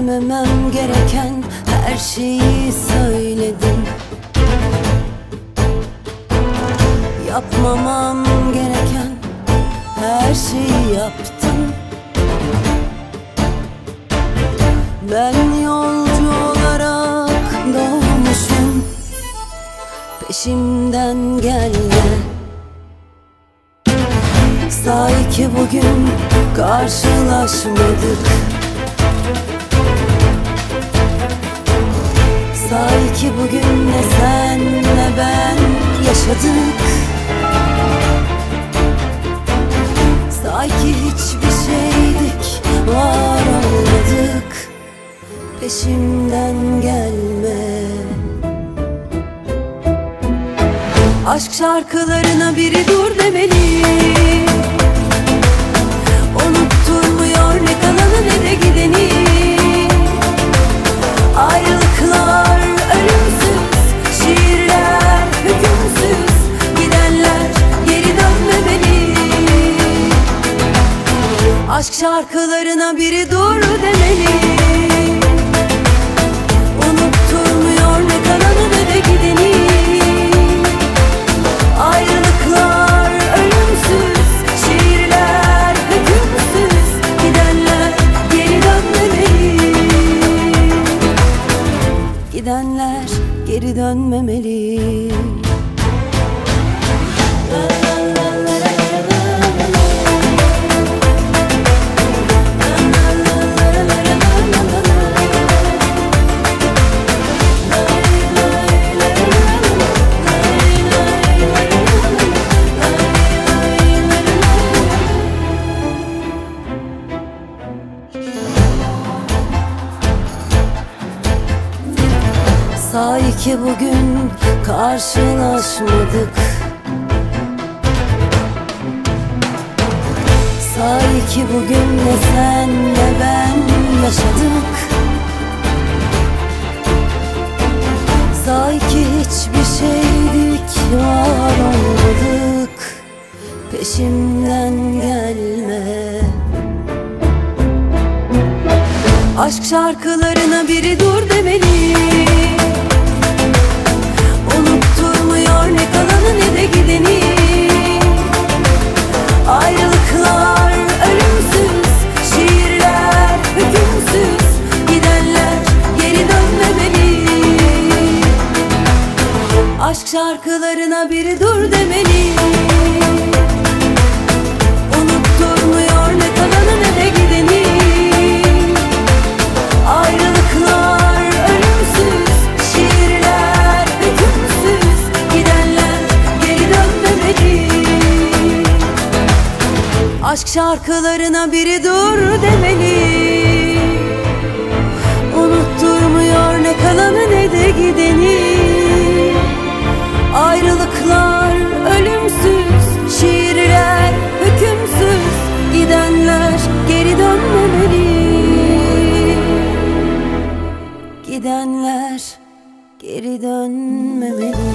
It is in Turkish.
Söylememem gereken her şeyi söyledim. Yapmamam gereken her şeyi yaptım. Ben yolcu olarak doğmuşum. Peşimden gelme Say ki bugün karşılaşmadık Say ki bugün ne sen ne ben yaşadık. Say ki hiçbir şeydik var olmadık. Peşimden gelme. Aşk şarkılarına biri dur demeli şarkılarına biri dur demeli. Unutturmuyor ne kalanı ne de gideni. Ayrılıklar ölümsüz Şiirler hükümsüz Gidenler geri dönmemeli. Gidenler geri dönmemeli Say ki bugün karşılaşmadık. Say ki bugün ne sen ne ben yaşadık. Say ki hiçbir şeydik var olmadık. Peşimden gelme. Aşk şarkılarına biri dur demeli şarkılarına biri dur demeli. Unutturmuyor ne kalanı ne de gideni. Ayrılıklar ölümsüz Şiirler hükümsüz Gidenler geri dönmemeli. Aşk şarkılarına biri dur demeli Gidenler geri dönmemeli